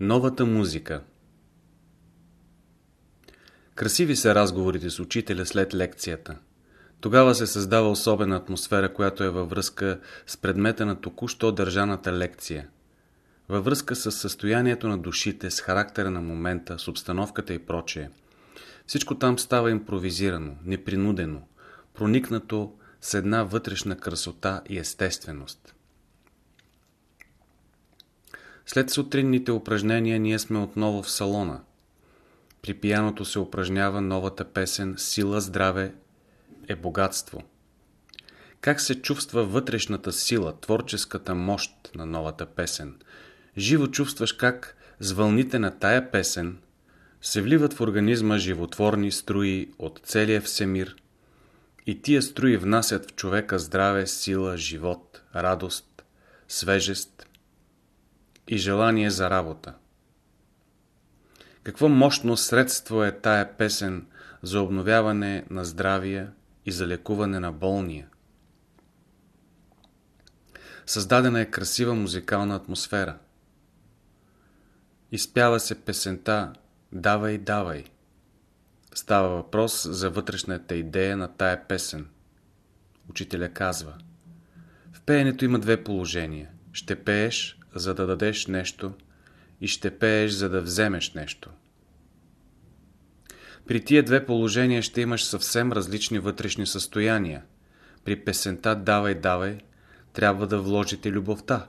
Новата музика Красиви са разговорите с учителя след лекцията. Тогава се създава особена атмосфера, която е във връзка с предмета на току-що държаната лекция. Във връзка с състоянието на душите, с характера на момента, с обстановката и прочее. Всичко там става импровизирано, непринудено, проникнато с една вътрешна красота и естественост. След сутринните упражнения ние сме отново в салона. При пияното се упражнява новата песен «Сила, здраве е богатство». Как се чувства вътрешната сила, творческата мощ на новата песен? Живо чувстваш как с вълните на тая песен се вливат в организма животворни струи от целия всемир и тия струи внасят в човека здраве, сила, живот, радост, свежест и желание за работа. Какво мощно средство е тая песен за обновяване на здравия и за лекуване на болния. Създадена е красива музикална атмосфера. Изпява се песента «Давай, давай». Става въпрос за вътрешната идея на тая песен. Учителя казва В пеенето има две положения. Ще пееш, за да дадеш нещо и ще пееш, за да вземеш нещо. При тия две положения ще имаш съвсем различни вътрешни състояния. При песента «Давай, давай» трябва да вложите любовта.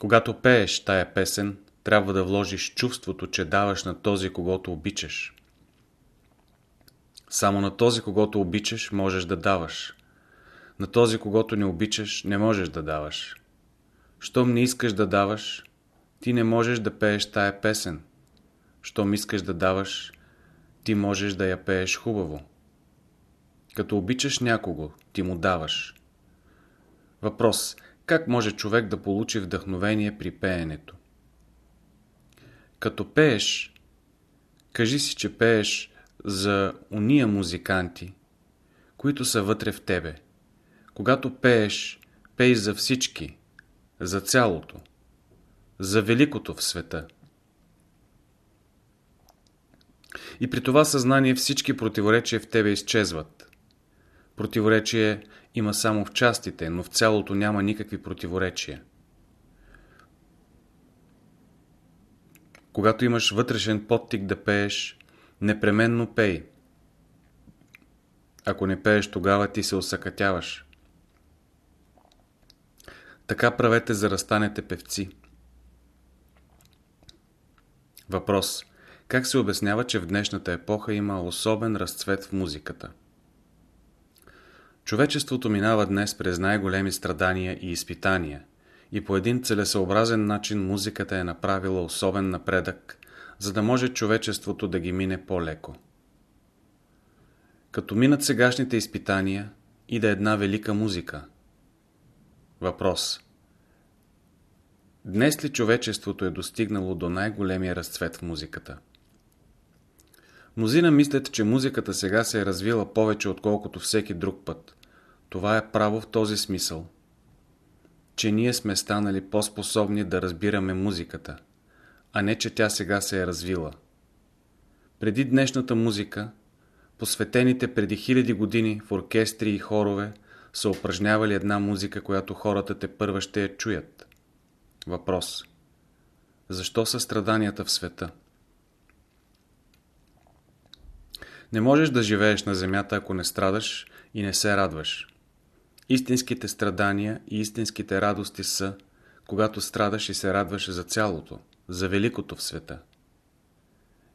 Когато пееш тая песен, трябва да вложиш чувството, че даваш на този, когато обичаш. Само на този, когато обичаш, можеш да даваш. На този, когато не обичаш, не можеш да даваш. Щом не искаш да даваш, ти не можеш да пееш тая песен. Щом искаш да даваш, ти можеш да я пееш хубаво. Като обичаш някого, ти му даваш. Въпрос. Как може човек да получи вдъхновение при пеенето? Като пееш, кажи си, че пееш за уния музиканти, които са вътре в тебе. Когато пееш, пей за всички, за цялото, за великото в света. И при това съзнание всички противоречия в тебе изчезват. Противоречие има само в частите, но в цялото няма никакви противоречия. Когато имаш вътрешен подтик да пееш, непременно пей. Ако не пееш, тогава ти се осъкатяваш. Така правете за да станете певци. Въпрос. Как се обяснява, че в днешната епоха има особен разцвет в музиката? Човечеството минава днес през най-големи страдания и изпитания и по един целесъобразен начин музиката е направила особен напредък, за да може човечеството да ги мине по-леко. Като минат сегашните изпитания, и да една велика музика. Въпрос. Днес ли човечеството е достигнало до най-големия разцвет в музиката? Мнозина мислят, че музиката сега се е развила повече отколкото всеки друг път. Това е право в този смисъл, че ние сме станали по-способни да разбираме музиката, а не че тя сега се е развила. Преди днешната музика, посветените преди хиляди години в оркестри и хорове са упражнявали една музика, която хората те първа ще я чуят. Въпрос. Защо са страданията в света? Не можеш да живееш на земята, ако не страдаш и не се радваш. Истинските страдания и истинските радости са, когато страдаш и се радваш за цялото, за великото в света.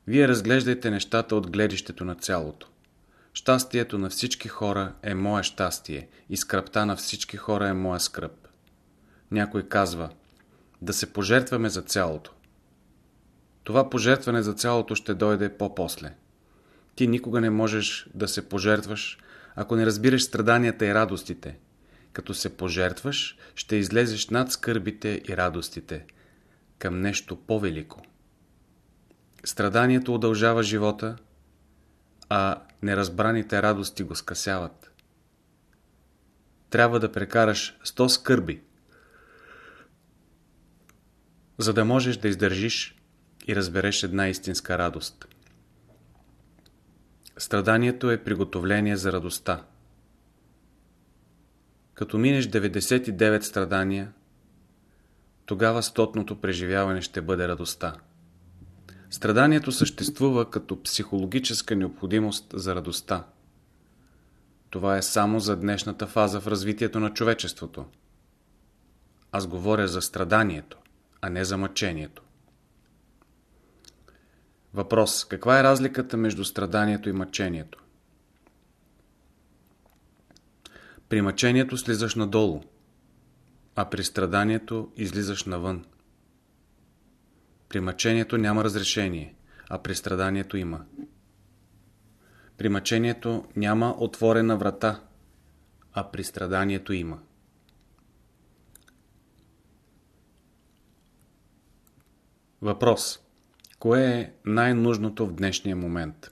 Вие разглеждайте нещата от гледището на цялото. Щастието на всички хора е мое щастие и скръпта на всички хора е моя скръп. Някой казва, да се пожертваме за цялото. Това пожертване за цялото ще дойде по-после. Ти никога не можеш да се пожертваш, ако не разбираш страданията и радостите. Като се пожертваш, ще излезеш над скърбите и радостите, към нещо по-велико. Страданието удължава живота, а неразбраните радости го скъсяват. Трябва да прекараш 100 скърби, за да можеш да издържиш и разбереш една истинска радост. Страданието е приготовление за радостта. Като минеш 99 страдания, тогава стотното преживяване ще бъде радостта. Страданието съществува като психологическа необходимост за радостта. Това е само за днешната фаза в развитието на човечеството. Аз говоря за страданието, а не за мъчението. Въпрос. Каква е разликата между страданието и мъчението? При мъчението слизаш надолу, а при страданието излизаш навън. При мъчението няма разрешение, а при страданието има. При мъчението няма отворена врата, а при страданието има. Въпрос. Кое е най-нужното в днешния момент?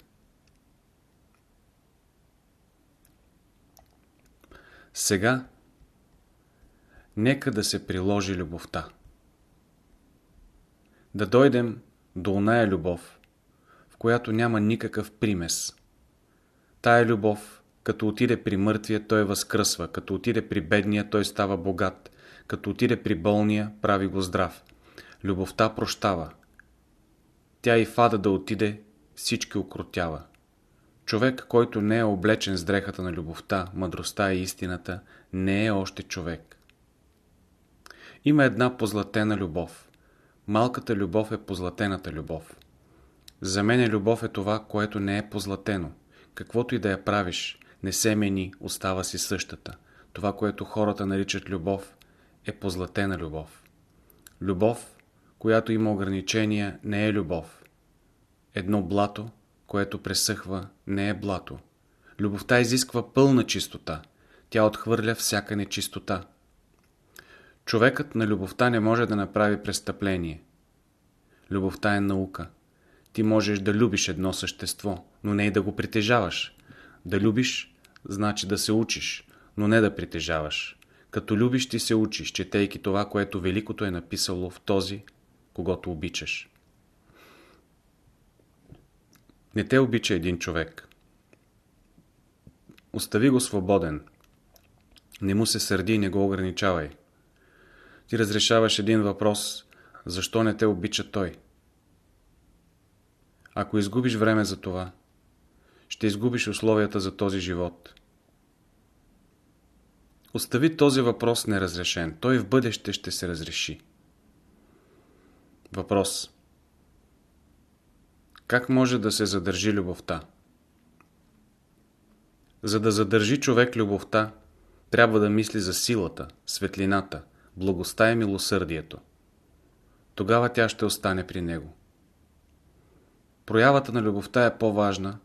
Сега нека да се приложи любовта. Да дойдем до оная любов, в която няма никакъв примес. Тая любов, като отиде при мъртвия, той възкръсва, като отиде при бедния, той става богат, като отиде при болния, прави го здрав. Любовта прощава. Тя и фада да отиде, всички окротява. Човек, който не е облечен с дрехата на любовта, мъдростта и истината, не е още човек. Има една позлатена любов. Малката любов е позлатената любов. За мен е любов е това, което не е позлатено. Каквото и да я правиш, не се мени, остава си същата. Това, което хората наричат любов, е позлатена любов. Любов, която има ограничения, не е любов. Едно блато, което пресъхва, не е блато. Любовта изисква пълна чистота. Тя отхвърля всяка нечистота. Човекът на любовта не може да направи престъпление. Любовта е наука. Ти можеш да любиш едно същество, но не и да го притежаваш. Да любиш, значи да се учиш, но не да притежаваш. Като любиш ти се учиш, четейки това, което Великото е написало в този, когато обичаш. Не те обича един човек. Остави го свободен. Не му се сърди и не го ограничавай. Ти разрешаваш един въпрос, защо не те обича той. Ако изгубиш време за това, ще изгубиш условията за този живот. Остави този въпрос неразрешен. Той в бъдеще ще се разреши. Въпрос. Как може да се задържи любовта? За да задържи човек любовта, трябва да мисли за силата, светлината, благостта и милосърдието. Тогава тя ще остане при него. Проявата на любовта е по-важна,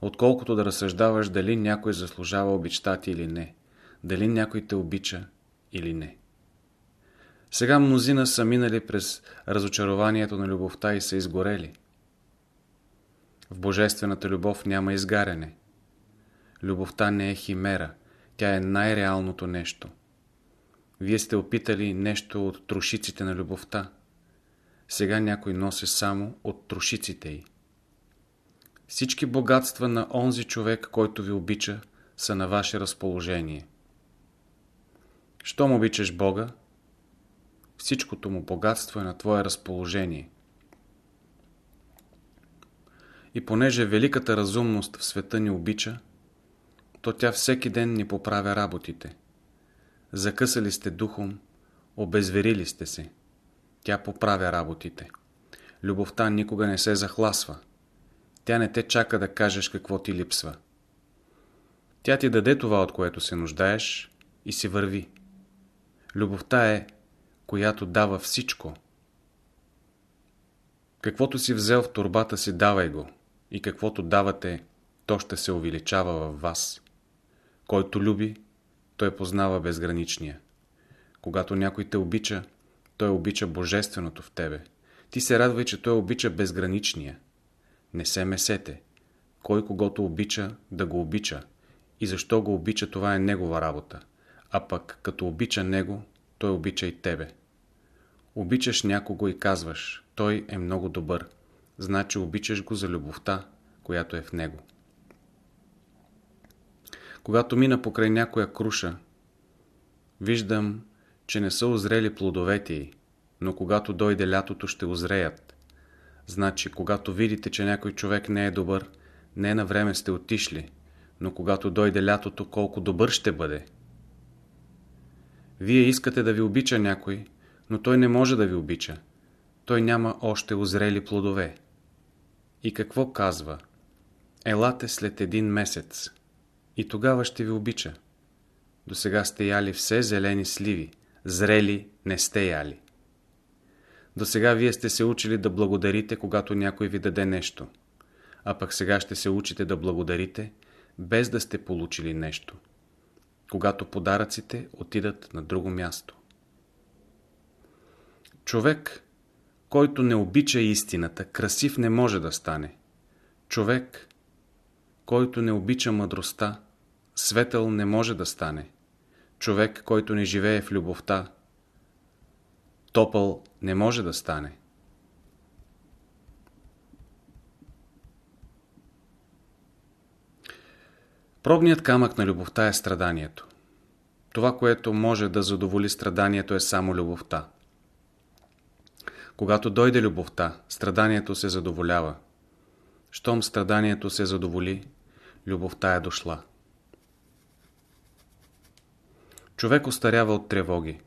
отколкото да разсъждаваш дали някой заслужава обичта ти или не, дали някой те обича или не. Сега мнозина са минали през разочарованието на любовта и са изгорели. В божествената любов няма изгаряне. Любовта не е химера, тя е най-реалното нещо. Вие сте опитали нещо от трошиците на любовта. Сега някой носи само от трошиците й. Всички богатства на онзи човек, който ви обича, са на ваше разположение. Щом обичаш Бога, всичкото му богатство е на твое разположение. И понеже великата разумност в света ни обича, то тя всеки ден ни поправя работите. Закъсали сте духом, обезверили сте се. Тя поправя работите. Любовта никога не се захласва. Тя не те чака да кажеш какво ти липсва. Тя ти даде това, от което се нуждаеш и си върви. Любовта е, която дава всичко. Каквото си взел в турбата си, давай го. И каквото давате, то ще се увеличава във вас. Който люби, той познава безграничния. Когато някой те обича, той обича божественото в тебе. Ти се радвай, че той обича безграничния. Не се месете. Кой когото обича, да го обича. И защо го обича, това е негова работа. А пък, като обича него, той обича и тебе. Обичаш някого и казваш, той е много добър. Значи обичаш го за любовта, която е в него. Когато мина покрай някоя круша, виждам, че не са озрели плодовете й, но когато дойде лятото ще озреят. Значи, когато видите, че някой човек не е добър, не на време сте отишли, но когато дойде лятото, колко добър ще бъде. Вие искате да ви обича някой, но той не може да ви обича. Той няма още озрели плодове. И какво казва? Елате след един месец. И тогава ще ви обича. До сега сте яли все зелени сливи. Зрели не сте яли. До сега вие сте се учили да благодарите, когато някой ви даде нещо. А пък сега ще се учите да благодарите, без да сте получили нещо. Когато подаръците отидат на друго място. Човек, който не обича истината, красив не може да стане. Човек, който не обича мъдростта, светъл не може да стане. Човек, който не живее в любовта, топъл не може да стане. Пробният камък на любовта е страданието. Това, което може да задоволи страданието е само любовта. Когато дойде любовта, страданието се задоволява. Щом страданието се задоволи, любовта е дошла. Човек остарява от тревоги.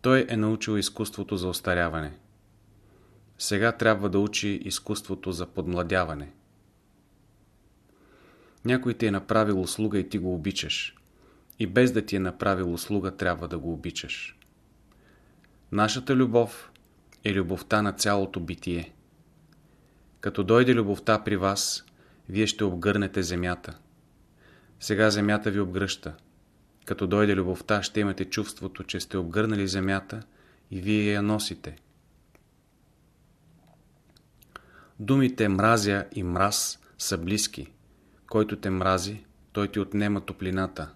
Той е научил изкуството за остаряване. Сега трябва да учи изкуството за подмладяване. Някой ти е направил услуга и ти го обичаш. И без да ти е направил услуга, трябва да го обичаш. Нашата любов е любовта на цялото битие. Като дойде любовта при вас, вие ще обгърнете земята. Сега земята ви обгръща. Като дойде любовта, ще имате чувството, че сте обгърнали земята и вие я носите. Думите мразя и мраз са близки. Който те мрази, той ти отнема топлината,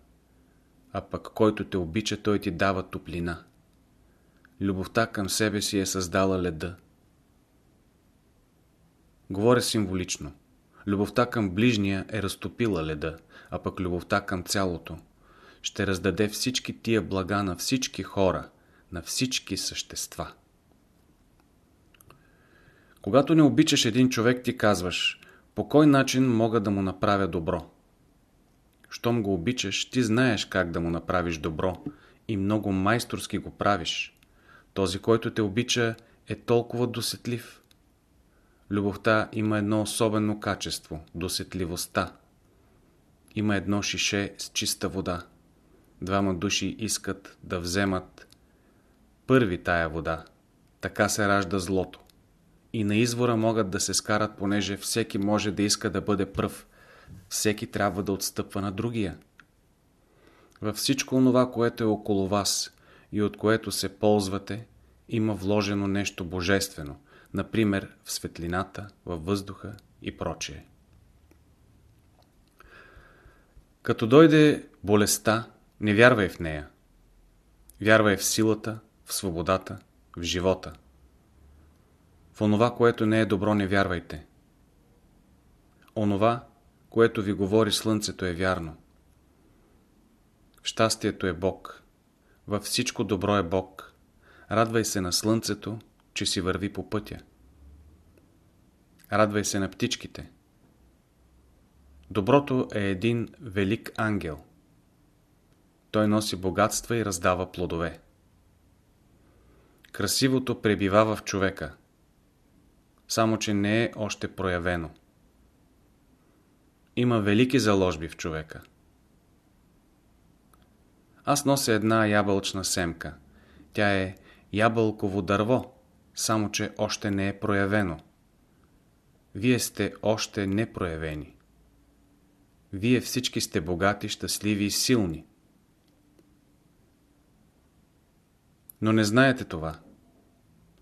а пък който те обича, той ти дава топлина. Любовта към себе си е създала леда. Говоря символично. Любовта към ближния е разтопила леда, а пък любовта към цялото ще раздаде всички тия блага на всички хора, на всички същества. Когато не обичаш един човек, ти казваш, по кой начин мога да му направя добро? Щом го обичаш, ти знаеш как да му направиш добро и много майсторски го правиш. Този, който те обича, е толкова досетлив. Любовта има едно особено качество – досетливостта. Има едно шише с чиста вода. Двама души искат да вземат първи тая вода. Така се ражда злото. И на извора могат да се скарат, понеже всеки може да иска да бъде пръв. Всеки трябва да отстъпва на другия. Във всичко това, което е около вас и от което се ползвате, има вложено нещо божествено, например в светлината, във въздуха и прочее. Като дойде болестта, не вярвай в нея. Вярвай в силата, в свободата, в живота. В онова, което не е добро, не вярвайте. Онова, което ви говори слънцето е вярно. Щастието е Бог. Във всичко добро е Бог. Радвай се на слънцето, че си върви по пътя. Радвай се на птичките. Доброто е един велик ангел. Той носи богатства и раздава плодове. Красивото пребива в човека, само че не е още проявено. Има велики заложби в човека. Аз нося една ябълчна семка. Тя е ябълково дърво, само че още не е проявено. Вие сте още непроявени. Вие всички сте богати, щастливи и силни. Но не знаете това.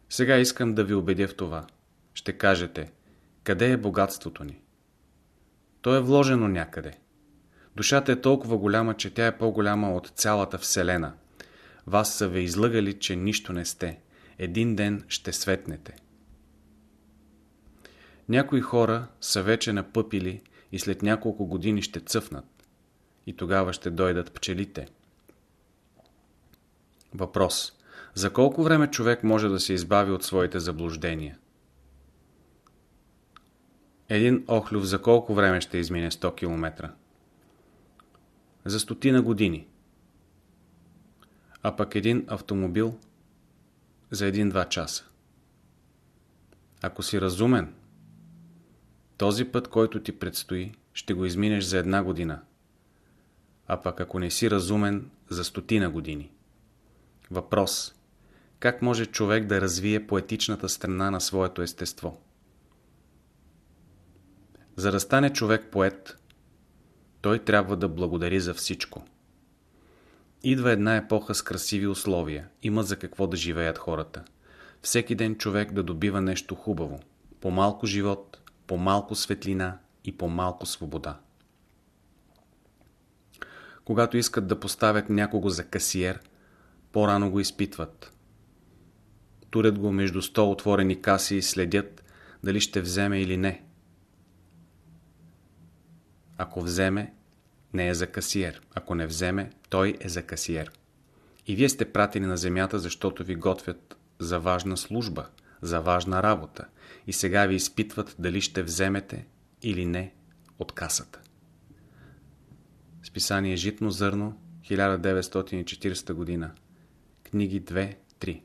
Сега искам да ви убедя в това. Ще кажете, къде е богатството ни? То е вложено някъде. Душата е толкова голяма, че тя е по-голяма от цялата Вселена. Вас са ви излъгали, че нищо не сте. Един ден ще светнете. Някои хора са вече напъпили и след няколко години ще цъфнат. И тогава ще дойдат пчелите. Въпрос. За колко време човек може да се избави от своите заблуждения? Един охлюв за колко време ще измине 100 км? За стотина години. А пък един автомобил за един-два часа. Ако си разумен, този път, който ти предстои, ще го изминеш за една година. А пък ако не си разумен, за стотина години. Въпрос. Как може човек да развие поетичната страна на своето естество? За да стане човек поет, той трябва да благодари за всичко. Идва една епоха с красиви условия, има за какво да живеят хората. Всеки ден човек да добива нещо хубаво, по-малко живот, по-малко светлина и по-малко свобода. Когато искат да поставят някого за касиер, по-рано го изпитват. Турят го между сто отворени каси и следят дали ще вземе или не. Ако вземе, не е за касиер. Ако не вземе, той е за касиер. И вие сте пратени на земята, защото ви готвят за важна служба, за важна работа. И сега ви изпитват дали ще вземете или не от касата. Списание Житно зърно, 1940 година. Книги 2-3